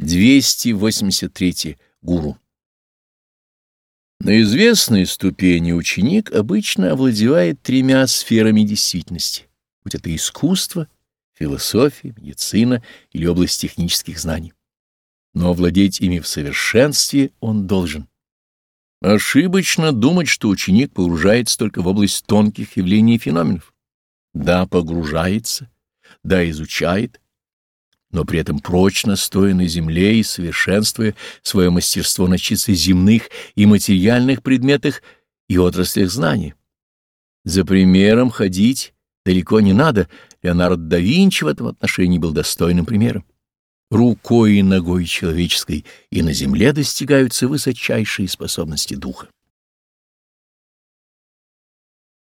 283. Гуру. На известной ступени ученик обычно овладевает тремя сферами действительности, будь это искусство, философия, медицина или область технических знаний. Но овладеть ими в совершенстве он должен. Ошибочно думать, что ученик погружается только в область тонких явлений и феноменов. Да, погружается, да, изучает, но при этом прочно стоя на земле и совершенствуя свое мастерство на чисто земных и материальных предметах и отраслях знаний. За примером ходить далеко не надо, Леонардо да Винчи в этом отношении был достойным примером. Рукой и ногой человеческой и на земле достигаются высочайшие способности духа.